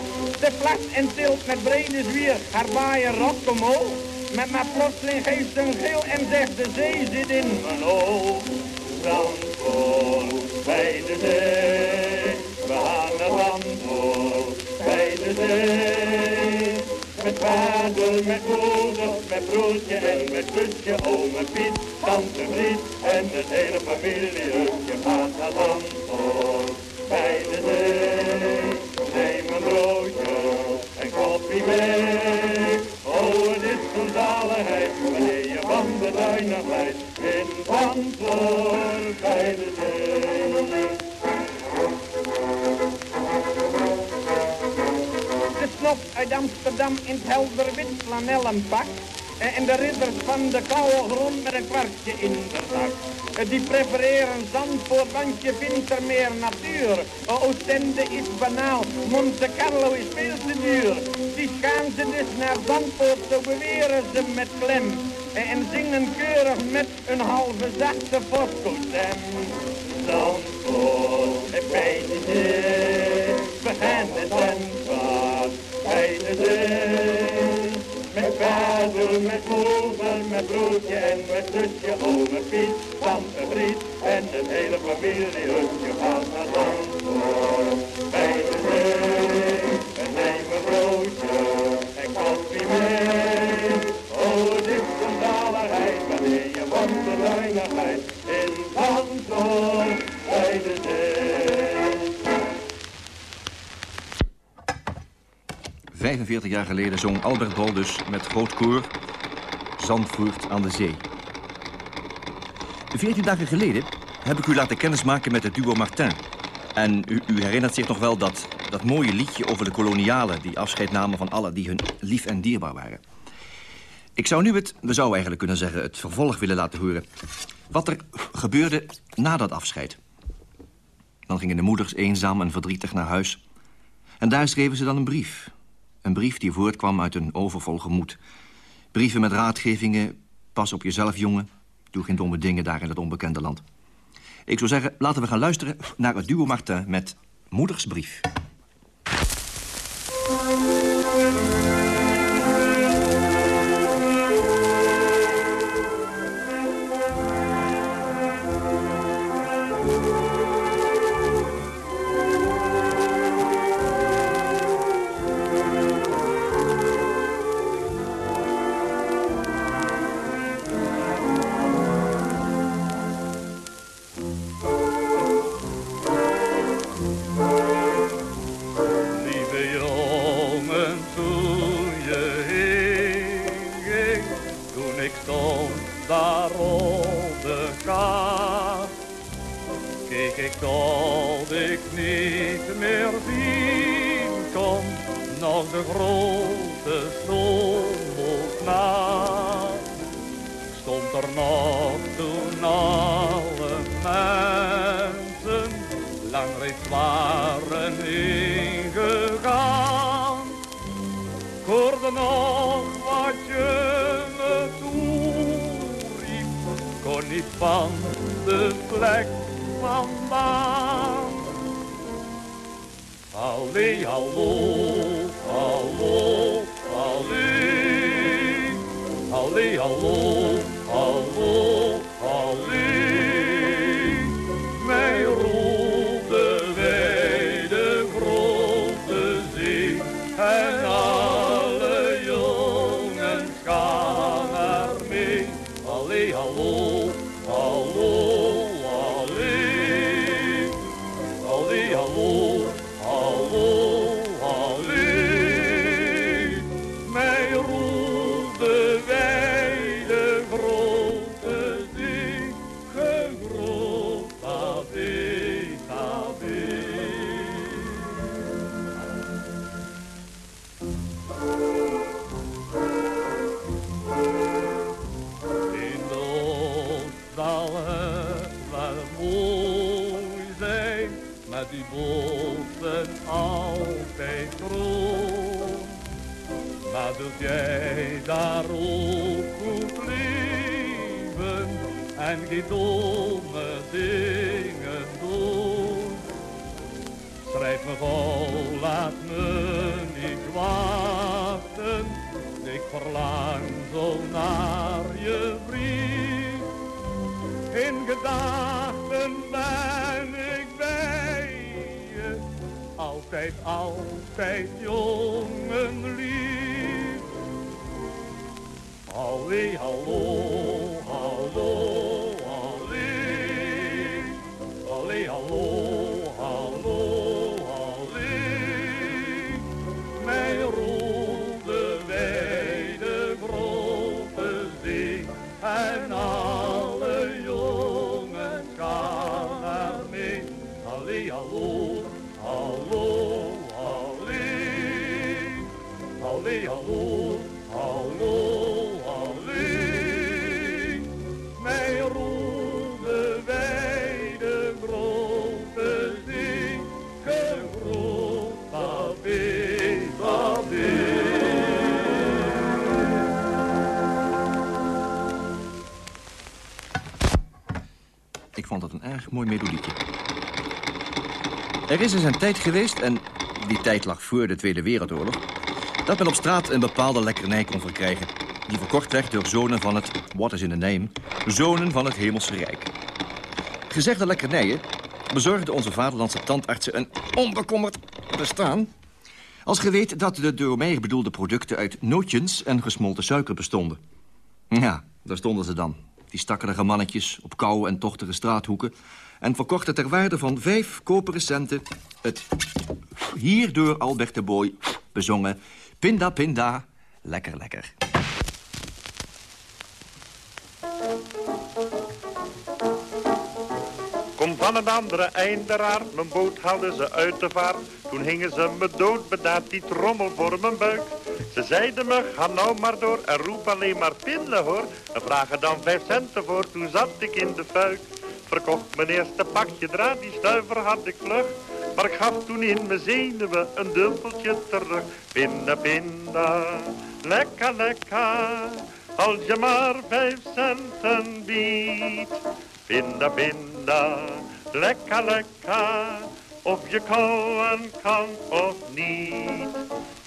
Ze plast en tilt met brede zwier haar waaier rok omhoog. Met maar plotseling geeft ze een geel en zegt de zee zit in mijn. Zandvoort bij de zee, we gaan naar Zandvoort bij de zee. Met vader, met moeder, met broertje en met zusje, ome Piet, tante Griet en het hele familiehutje gaat naar bij de zee. Amsterdam in het helder wit flanellenpak. En de ridders van de koude grond met een kwartje in de zak. Die prefereren Zandvoort, want je vindt er meer natuur. Oostende is banaal, Monte Carlo is veel te duur. Die gaan ze dus naar Zandvoort, zo beweren ze met klem. En zingen keurig met een halve zachte fosco-stem. Zandvoort, bij de zee, we gaan de zee. Met verder met moeder, met broertje en met zusje, over Piet, tante Griet en het hele familiehutje gaat naar Zandvoort. Bij de zee, een nemen broodje en koffie mee. Jaar geleden zong Albert Boldus met groot koor Zandvoort aan de Zee. 14 dagen geleden heb ik u laten kennismaken met het duo Martin. En u, u herinnert zich nog wel dat, dat mooie liedje over de kolonialen... die afscheid namen van allen die hun lief en dierbaar waren. Ik zou nu het, we zouden eigenlijk kunnen zeggen... het vervolg willen laten horen. Wat er gebeurde na dat afscheid. Dan gingen de moeders eenzaam en verdrietig naar huis. En daar schreven ze dan een brief. Een brief die voortkwam uit een overvol gemoed. Brieven met raadgevingen. Pas op jezelf, jongen. Doe geen domme dingen daar in het onbekende land. Ik zou zeggen, laten we gaan luisteren naar het duo Martin met Moeders brief. Maar zult jij daar ook goed leven en geen domme dingen doen? Schrijf me vol, laat me niet wachten. Ik verlang zo naar je brief. In gedachten ben. Altijd, altijd jongen lief. Allee, hallo, hallo, Ik vond het een erg mooi melodietje. Er is eens een tijd geweest, en die tijd lag voor de Tweede Wereldoorlog... dat men op straat een bepaalde lekkernij kon verkrijgen... die verkocht werd door zonen van het, what is in the name... zonen van het Hemelse Rijk. Gezegde lekkernijen bezorgden onze vaderlandse tandartsen een onbekommerd bestaan... als ge weet dat de door mij bedoelde producten uit nootjes en gesmolten suiker bestonden. Ja, daar stonden ze dan, die stakkerige mannetjes op koude en tochtige straathoeken... en verkochten ter waarde van vijf koperen centen... het hier door Albert de Boy bezongen Pinda Pinda, lekker lekker. Een andere einde raar, mijn boot haalden ze uit de vaart. Toen hingen ze me dood, bedaard die trommel voor mijn buik. Ze zeiden me, ga nou maar door en roep alleen maar pinnen hoor. En vragen dan vijf centen voor, toen zat ik in de fuik. Verkocht mijn eerste pakje draad, die stuiver had ik vlug. Maar ik gaf toen in mijn zenuwen een dubbeltje terug. Pinda, pinda, lekker, lekker. Als je maar vijf centen biedt. Pinda, pinda, lekker, lekker. Of je kauwen kan of niet.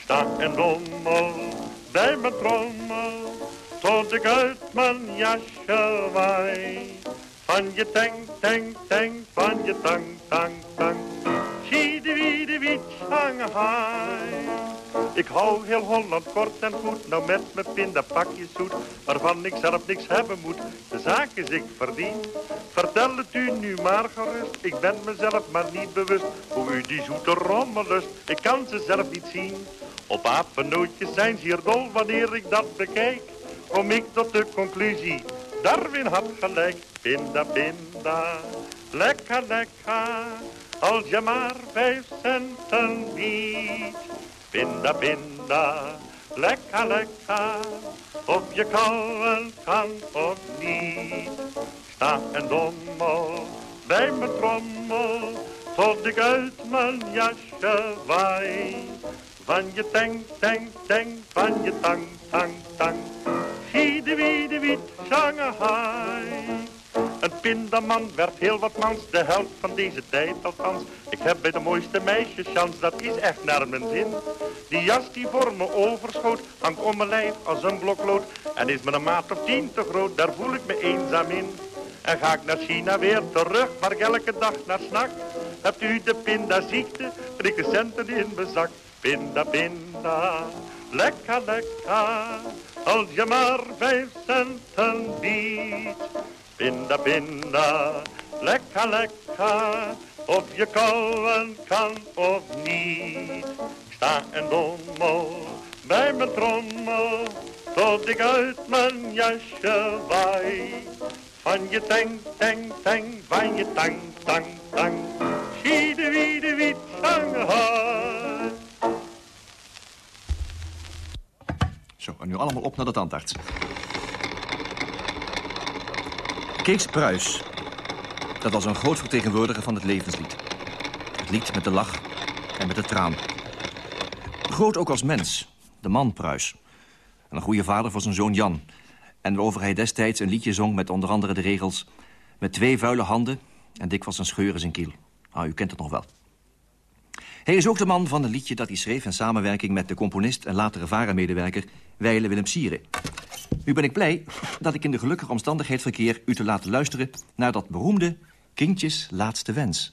Sta en dommel bij mijn trommel. Tot ik uit mijn jasje waai. Van je tang, tang, tang, van je tang, tang, tang. Zie de wie de Shanghai. Ik hou heel Holland kort en goed, nou met mijn pindapakjes zoet, waarvan ik zelf niks hebben moet. De zaak is ik verdien. Vertel het u nu maar gerust, ik ben mezelf maar niet bewust, hoe u die zoete rommel lust. Ik kan ze zelf niet zien. Op apennootjes zijn ze hier dol wanneer ik dat bekijk. Kom ik tot de conclusie, Darwin had gelijk. Pinda, pinda, lekker, lekker, als je maar vijf centen biedt. Pinda, pinda, lekker, lekker, of je kauwen kan of niet. Sta en dommel bij mijn trommel, tot ik uit mijn jasje waai. Van je tang, tang, tang, van je tang, tang, tang. Giede, wiede, wiet, Shanghai. Een pindaman werd heel wat mans, de helft van deze tijd althans. Ik heb bij de mooiste meisjes chans, dat is echt naar mijn zin. Die jas die voor me overschoot, hangt om mijn lijf als een blok lood. En is me een maat of tien te groot, daar voel ik me eenzaam in. En ga ik naar China weer terug, waar ik elke dag naar snak. Hebt u de pindaziekte, drie centen in mijn zak. Pinda, pinda, lekker, lekker, als je maar vijf centen biedt. Pinda, pinda, lekker, lekker, of je kauwen kan of niet. Ik sta en dommel bij mijn trommel, tot ik uit mijn jasje waai. Van je tang, tang, tang, van je tang, tang, tang. Schiede, wiede, wiet, Shanghai. Zo, en nu allemaal op naar de tandarts. Kees Pruis. Dat was een groot vertegenwoordiger van het levenslied. Het lied met de lach en met de traan. Groot ook als mens, de man Pruis. En een goede vader voor zijn zoon Jan. En waarover hij destijds een liedje zong met onder andere de regels... met twee vuile handen en dikwijls een scheur in zijn kiel. Nou, u kent het nog wel. Hij is ook de man van het liedje dat hij schreef... in samenwerking met de componist en latere varenmedewerker Weile Willem Sieren. Nu ben ik blij dat ik in de gelukkige omstandigheid verkeer... u te laten luisteren naar dat beroemde Kindjes Laatste Wens.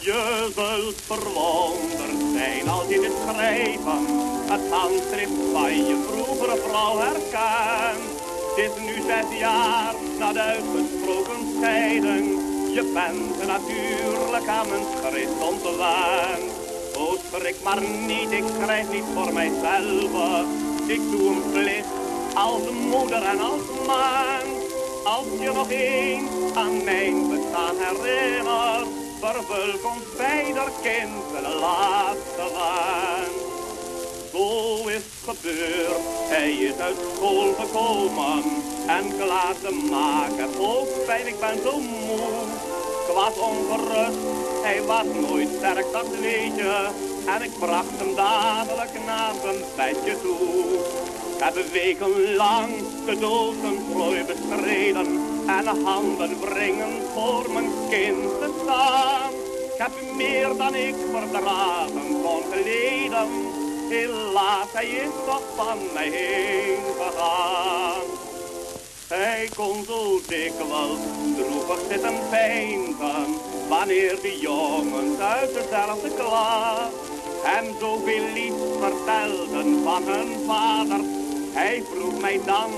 Je zult verwonderd zijn als je dit schrijven het handschrift van je vroegere vrouw herkent. Het is nu zes jaar na de uitgesproken scheiding. Je bent natuurlijk aan mijn schrift ontwend. O, schrik maar niet, ik schrijf niet voor mijzelf. Ik doe een plicht als moeder en als man. Als je nog eens aan mijn bestaan herinnert, vervul ons beider kind de laatste wens. Zo is gebeurd, hij is uit school gekomen en klaar te maken. Ook pijn, ik ben zo moe. Ik was ongerust, hij was nooit sterk, dat weet je. En ik bracht hem dadelijk naar zijn bedje toe. Heb wekenlang de dood een plooi bestreden en handen wringen voor mijn kind te staan. Ik heb meer dan ik verdragen kon geleden. Helaas, hij is toch van mij heen gegaan. Hij kon zo dikwijls droevig zitten pijnten, wanneer de jongens uit dezelfde klas hem zoveel lief vertelden van hun vader. Hij vroeg mij dan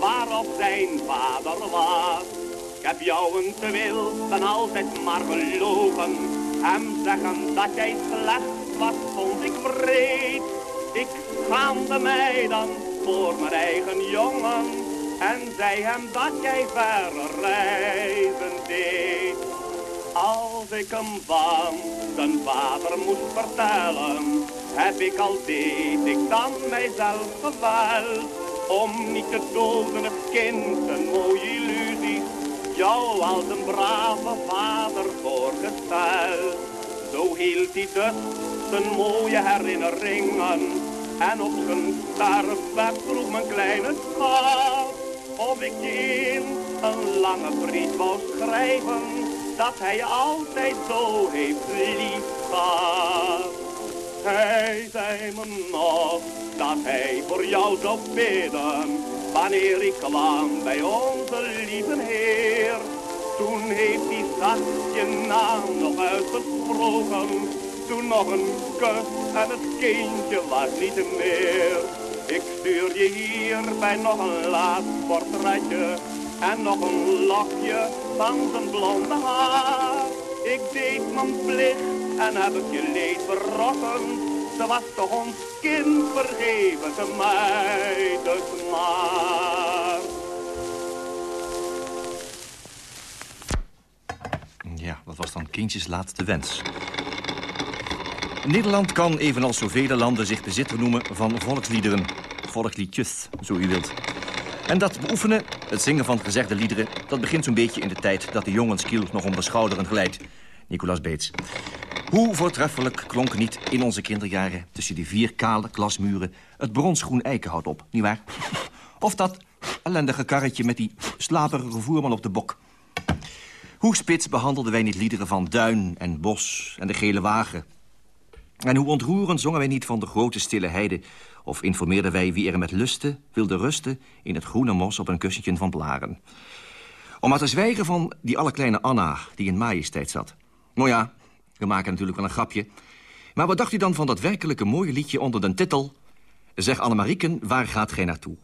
waarop zijn vader was. Ik heb jou een te wil dan altijd maar gelogen. Hem zeggen dat jij slecht was, vond ik vreed. Ik schaamde mij dan voor mijn eigen jongen. En zei hem dat jij verre reizen deed. Als ik hem van zijn vader moest vertellen, heb ik al deed ik dan mijzelf geweld. Om niet te doden het kind een mooie illusie, jou als een brave vader voorgesteld. Zo hield hij dus zijn mooie herinneringen en op zijn sterfbed vroeg mijn kleine schat of ik in een lange brief wou schrijven dat hij altijd zo heeft lief gehad. Hij zei me nog dat hij voor jou zou bidden wanneer ik kwam bij onze lieve Heer. Toen heeft hij zacht je naam nog uitgesproken, toen nog een kus en het kindje was niet meer. Ik stuur je hierbij nog een laatst portretje en nog een lokje van zijn blonde haar. Ik deed mijn plicht en heb ik je leed verrokken. Ze was toch ons kind vergeven te mij dus maar. Ja, dat was dan kindjes laatste wens. Nederland kan, evenals zoveel landen, zich bezitter noemen van volksliederen. Volksliedjes, zo u wilt. En dat beoefenen, het zingen van gezegde liederen... dat begint zo'n beetje in de tijd dat de jongenskiel nog om de schouderen glijdt. Nicolas Beets. Hoe voortreffelijk klonk niet in onze kinderjaren... tussen die vier kale klasmuren het bronsgroen eikenhout op, nietwaar? (laughs) Of dat ellendige karretje met die slaperige voerman op de bok. Hoe spits behandelden wij niet liederen van Duin en Bos en de Gele Wagen... En hoe ontroerend zongen wij niet van de grote stille heide... of informeerden wij wie er met lusten wilde rusten... in het groene mos op een kussentje van blaren. Om maar te zwijgen van die allerkleine Anna die in majesteit zat. Nou ja, we maken natuurlijk wel een grapje. Maar wat dacht u dan van dat werkelijke mooie liedje onder de titel... Zeg Annemarieken, waar gaat gij naartoe?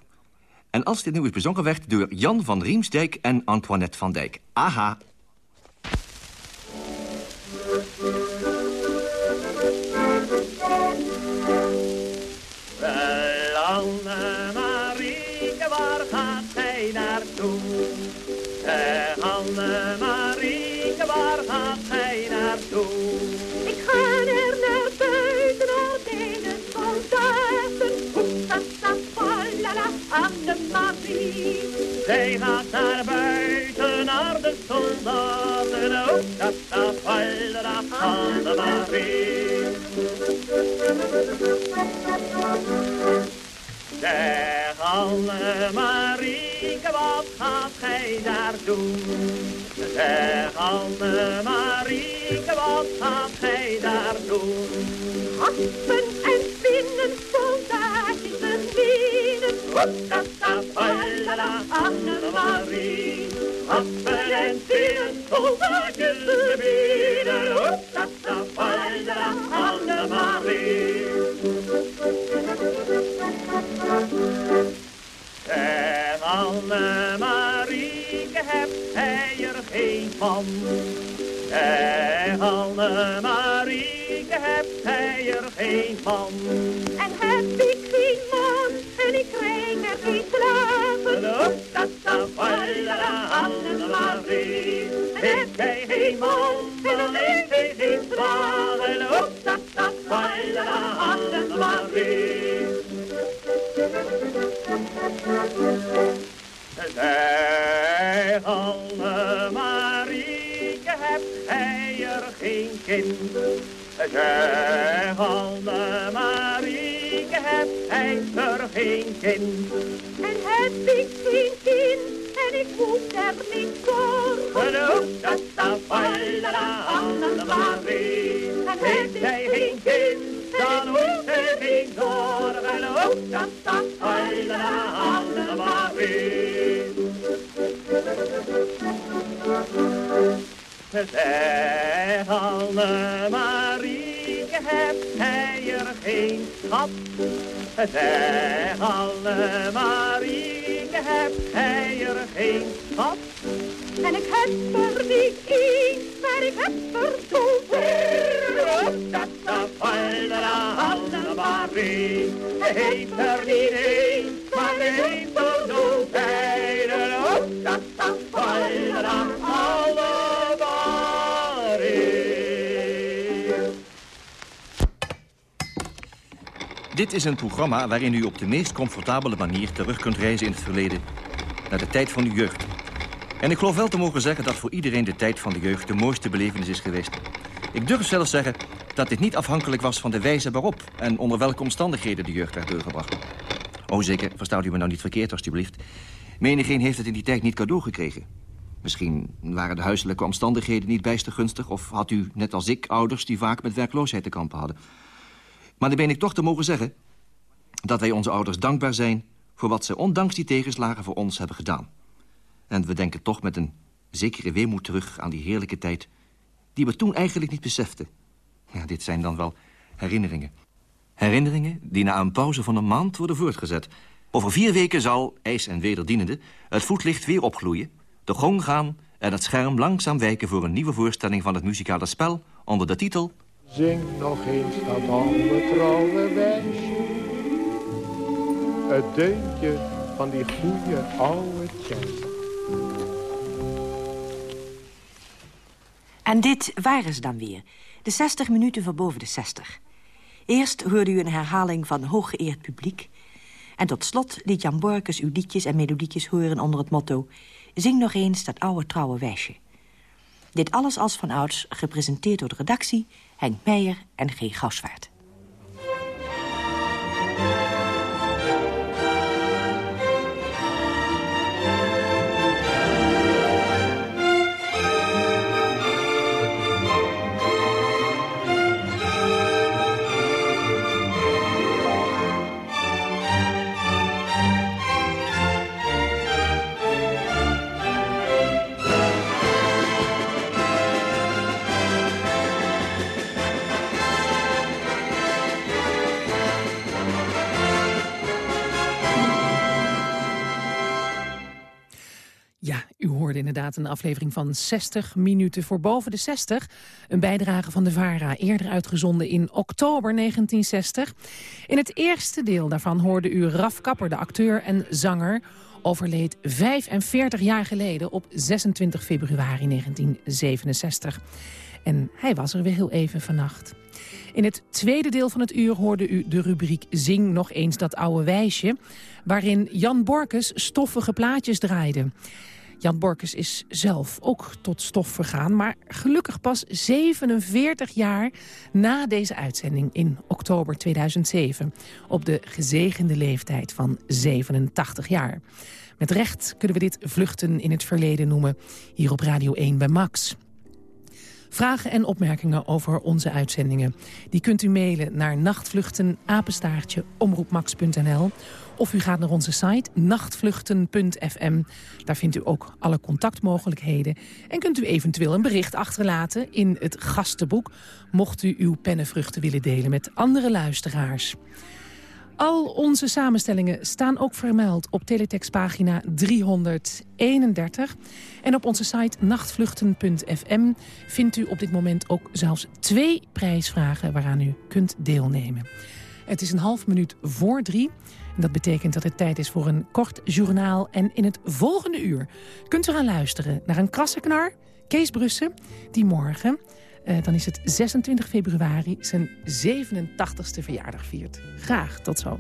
En als dit nu eens bezongen werd door Jan van Riemsdijk en Antoinette van Dijk. Aha, Anne-Marie. Zij gaat naar buiten, naar de soldaten. Oh, dat dat fallera, Anne-Marie. Zeg Anne-Marieke, wat gaat gij daar doen? Zeg Anne-Marieke, wat gaat gij daar doen? Happen en spinnen, soldaatjes bedienen. Hoeptata, falala, Anne-Marie. Happen en spinnen, Anne-Marieke, hebt hij er geen van? Zeg Anne-Marieke, hebt hij er geen van? En heb ik geen man en ik slapen. Anne-Marie. Heb jij geen man en dan geen zwagen. Hoeptata, falala, Anne-Marie. Zeg Anne-Marieke, hebt hij er geen kind? Zeg Hebt hij er geen kind? En heb ik geen kind en ik moet er niet zorgen. Ook dat Paila Annemarie. En heeft zij geen kind, dan hoeft ze geen zorgen. Ook dat staat Paila Annemarie. Zeg Annemarie, hebt hij er geen schat? Zeg Annemarie, hebt hij er geen schat? En ik heb er niet één, maar ik heb er zoveel. Dat de Paila Annemarie, heeft er niet één, maar heeft er zoveel. Dat de Paila Dit is een programma waarin u op de meest comfortabele manier terug kunt reizen in het verleden. Naar de tijd van uw jeugd. En ik geloof wel te mogen zeggen dat voor iedereen de tijd van de jeugd de mooiste belevenis is geweest. Ik durf zelfs zeggen dat dit niet afhankelijk was van de wijze waarop... en onder welke omstandigheden de jeugd werd doorgebracht. Oh, zeker, verstaat u me nou niet verkeerd, alstublieft. Menigeen heeft het in die tijd niet cadeau gekregen. Misschien waren de huiselijke omstandigheden niet bijster gunstig... of had u, net als ik, ouders die vaak met werkloosheid te kampen hadden. Maar dan ben ik toch te mogen zeggen... dat wij onze ouders dankbaar zijn... voor wat ze ondanks die tegenslagen voor ons hebben gedaan. En we denken toch met een zekere weemoed terug aan die heerlijke tijd... die we toen eigenlijk niet beseften. Ja, dit zijn dan wel herinneringen. Herinneringen die na een pauze van een maand worden voortgezet. Over vier weken zal, ijs en wederdienende, het voetlicht weer opgloeien... de gong gaan en het scherm langzaam wijken voor een nieuwe voorstelling van het muzikale spel... onder de titel Zing nog eens dat oude trouwe wijsje. Het deuntje van die goede oude tijd. En dit waren ze dan weer. De 60 minuten van boven de 60. Eerst hoorde u een herhaling van hooggeëerd publiek. En tot slot liet Jan Borkes uw liedjes en melodietjes horen onder het motto... Zing nog eens dat oude trouwe wijsje. Dit alles als van ouds, gepresenteerd door de redactie... Henk Meijer en G. Gouwswaard. Ja, u hoorde inderdaad een aflevering van 60 minuten voor boven de 60. Een bijdrage van de VARA, eerder uitgezonden in oktober 1960. In het eerste deel daarvan hoorde u Raf Kapper, de acteur en zanger... overleed 45 jaar geleden op 26 februari 1967. En hij was er weer heel even vannacht. In het tweede deel van het uur hoorde u de rubriek Zing nog eens dat oude wijsje... waarin Jan Borkes stoffige plaatjes draaide. Jan Borkes is zelf ook tot stof vergaan... maar gelukkig pas 47 jaar na deze uitzending in oktober 2007... op de gezegende leeftijd van 87 jaar. Met recht kunnen we dit vluchten in het verleden noemen... hier op Radio 1 bij Max. Vragen en opmerkingen over onze uitzendingen... die kunt u mailen naar nachtvluchten omroepmax.nl of u gaat naar onze site nachtvluchten.fm. Daar vindt u ook alle contactmogelijkheden. En kunt u eventueel een bericht achterlaten in het gastenboek... mocht u uw pennenvruchten willen delen met andere luisteraars. Al onze samenstellingen staan ook vermeld op teletextpagina 331. En op onze site nachtvluchten.fm vindt u op dit moment ook zelfs twee prijsvragen waaraan u kunt deelnemen. Het is een half minuut voor drie. Dat betekent dat het tijd is voor een kort journaal. En in het volgende uur kunt u gaan luisteren naar een krassenknar, Kees Brussen, die morgen... Uh, dan is het 26 februari zijn 87ste verjaardag viert. Graag, tot zo.